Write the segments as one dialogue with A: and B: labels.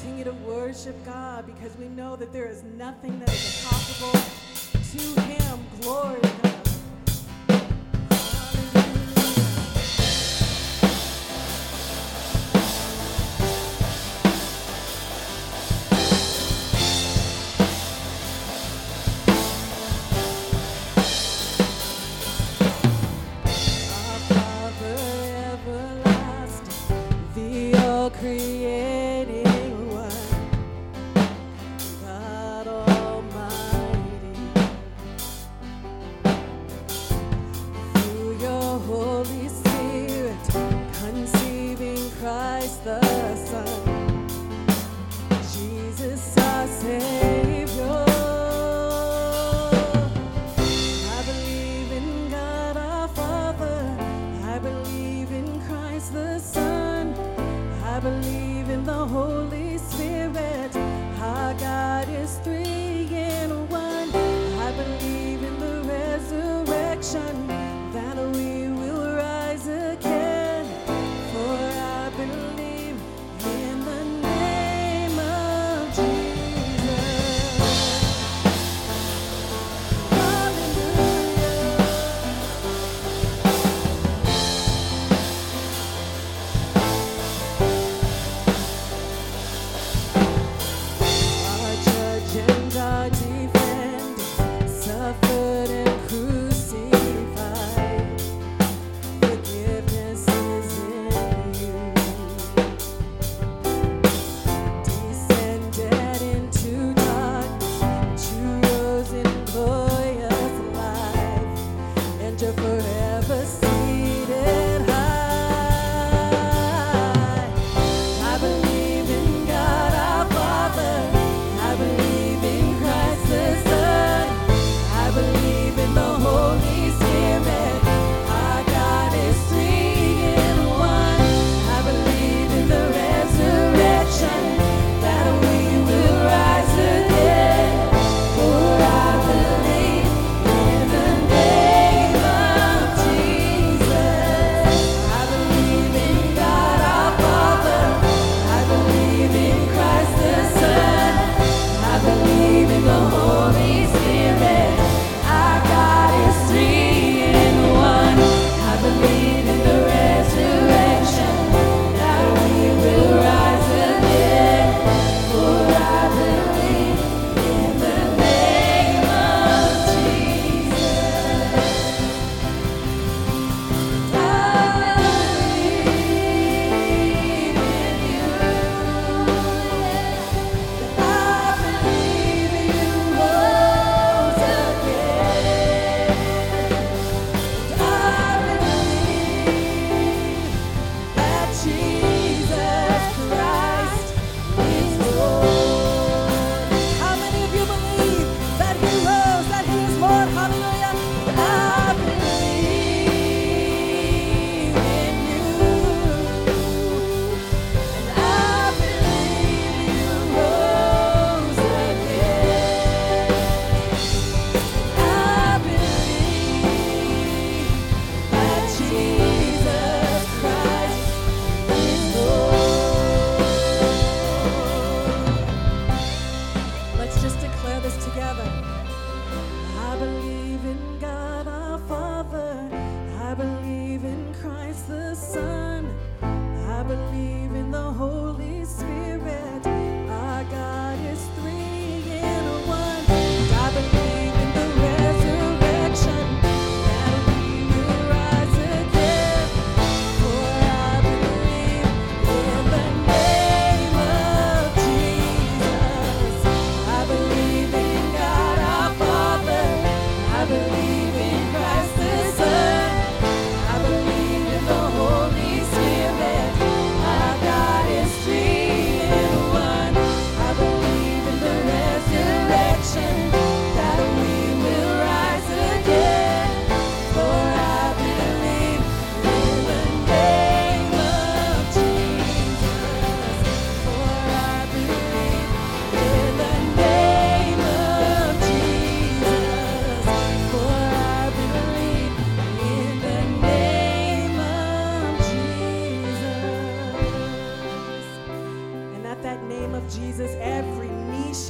A: continue to worship God because we know that there is nothing that is impossible to Him. Glory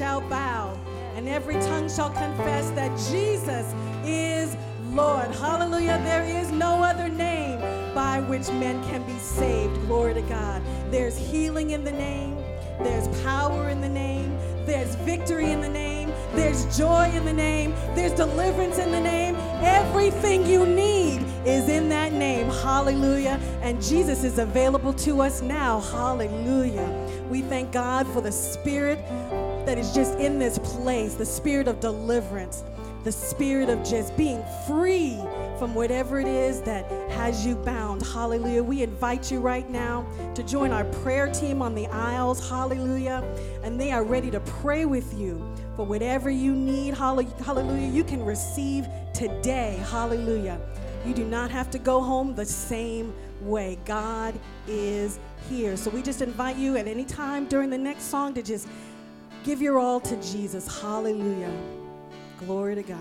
A: shall bow, and every tongue shall confess that Jesus is Lord. Hallelujah. There is no other name by which men can be saved. Glory to God. There's healing in the name, there's power in the name, there's victory in the name, there's joy in the name, there's deliverance in the name. Everything you need is in that name. Hallelujah. And Jesus is available to us now. Hallelujah. We thank God for the Spirit that is just in this place, the Spirit of deliverance the spirit of just being free from whatever it is that has you bound. Hallelujah. We invite you right now to join our prayer team on the aisles. Hallelujah. And they are ready to pray with you for whatever you need. Hallelujah. You can receive today. Hallelujah. You do not have to go home the same way. God is here. So we just invite you at any time during the next song to just give your all to Jesus. Hallelujah. Glory to God.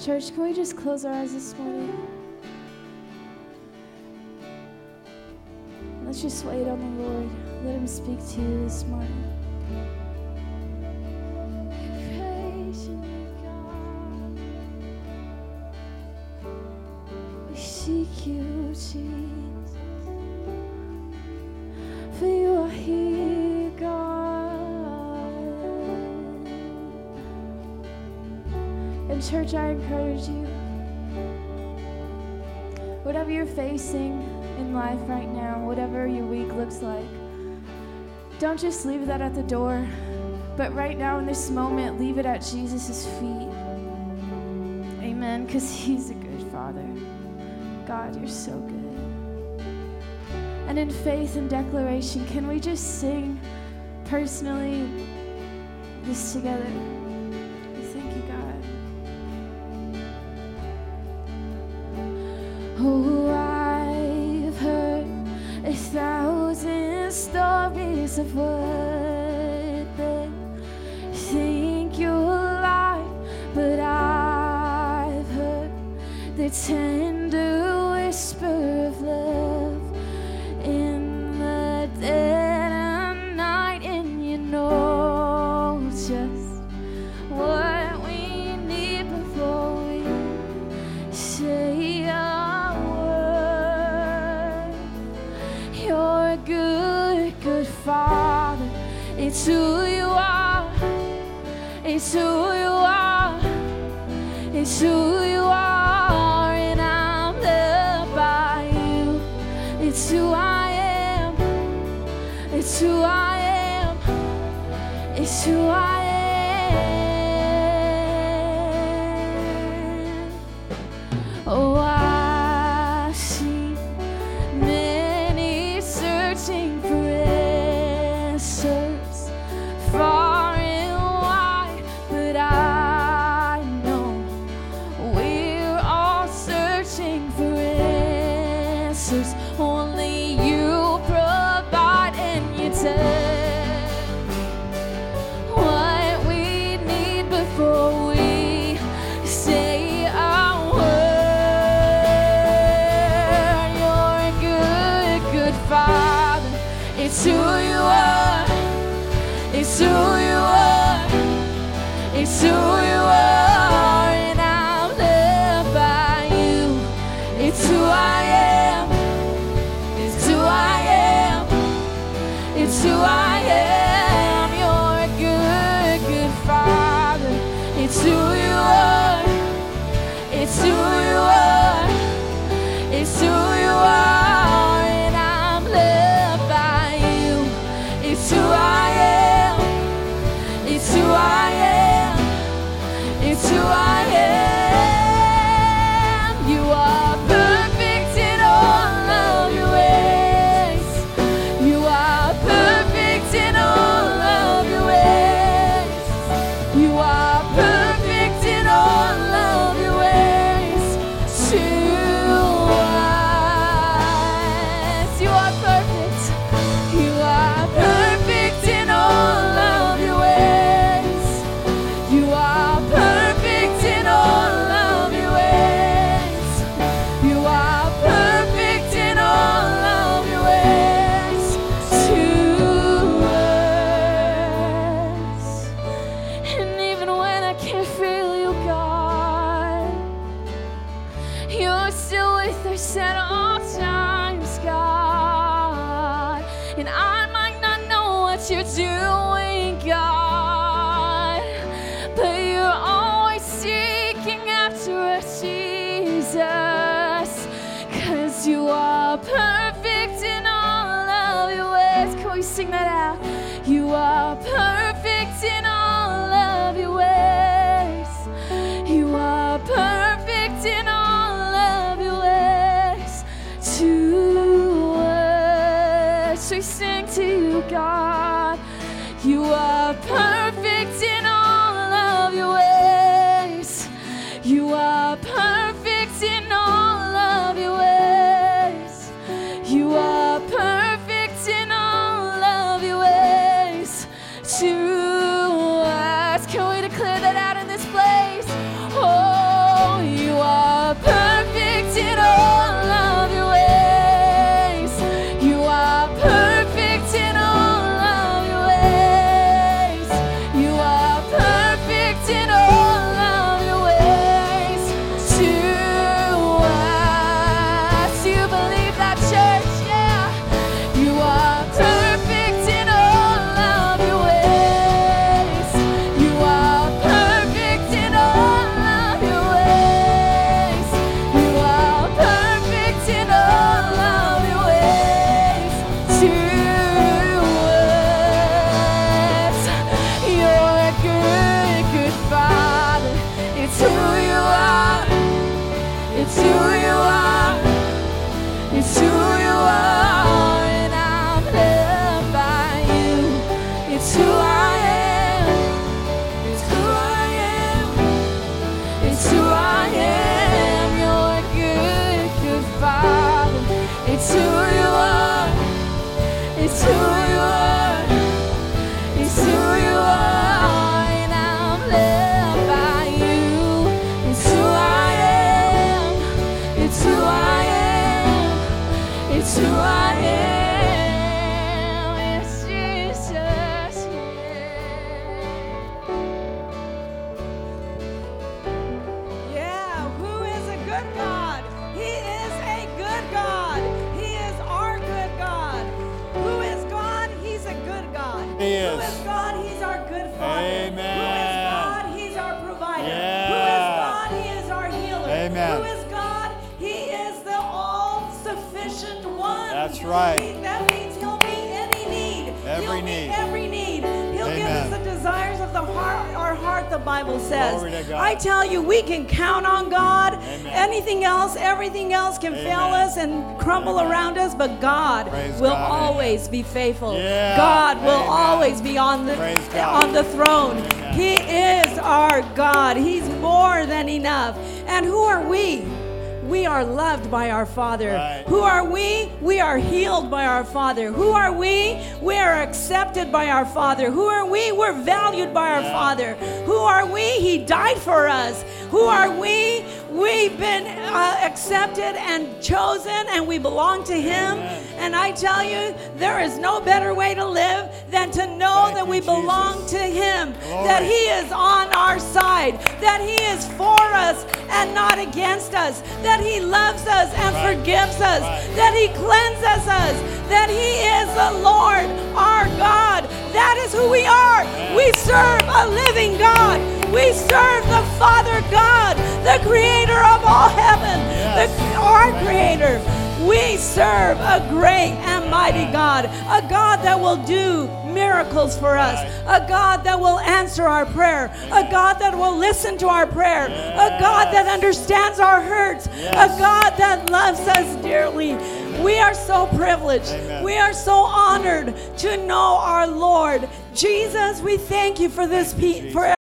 B: Church, can we just close our eyes this morning? Let's just wait on the Lord. Let Him speak to you this morning. Seek you, Jesus, for you are here, God. And, church, I encourage you whatever you're facing in life right now, whatever your week looks like, don't just leave that at the door, but right now in this moment, leave it at Jesus' feet. Amen. Because He's a good Father. God, you're so good. And in faith and declaration, can we just sing personally this together? We thank you, God. Oh, I've heard a thousand stories of what they think you're like, but I've heard the tender good, good father. It's who you are. It's who you are. It's who you are, and I'm loved by you. It's who I am. It's who I am. It's who I am. It's who you are. It's who you are. It's who you are, and I'm loved by you. It's who I am. It's who I am. It's who I am. You're a good, good father. It's who you are. It's who you are. It's who you are, sing that out? You are perfect Who you
C: He Who is.
D: is
C: God? He's our good Father. Amen. Who is. God? He's our provider. Yeah. Who is God? He is our healer.
D: Amen.
C: Who is God? He is the all-sufficient one.
D: That's right.
C: That means He'll meet any need.
D: Every
C: He'll every need. The heart, our heart, the Bible says.
D: Glory to God.
C: I tell you, we can count on God.
D: Amen.
C: Anything else, everything else can fail us and crumble
D: Amen.
C: around us, but God
D: Praise
C: will
D: God.
C: always be faithful.
D: Yeah.
C: God will
D: Amen.
C: always be on the on the throne.
D: Amen.
C: He is our God. He's more than enough. And who are we? We are loved by our Father.
D: Right.
C: Who are we? We are healed by our Father. Who are we? We are accepted by our Father. Who are we? We're valued by our
D: Yeah.
C: Father. Who are we? He died for us. Who are we? We've been uh, accepted and chosen, and we belong to Him. And I tell you, there is no better way to live than to know that we belong to Him, that He is on our side, that He is for us and not against us, that He loves us and forgives us, that He cleanses us, that He is the Lord our God. That is who we are. We serve a living God. We serve the Father God, the creator of all heaven,
D: Yes.
C: the, our creator. We serve a great and mighty God, a God that will do miracles for us, a God that will answer our prayer, a God that will listen to our prayer, a God that understands our hurts, a God that loves us dearly. We are so privileged.
D: Amen.
C: We are so honored to know our Lord. Jesus, we thank you for this pe- for.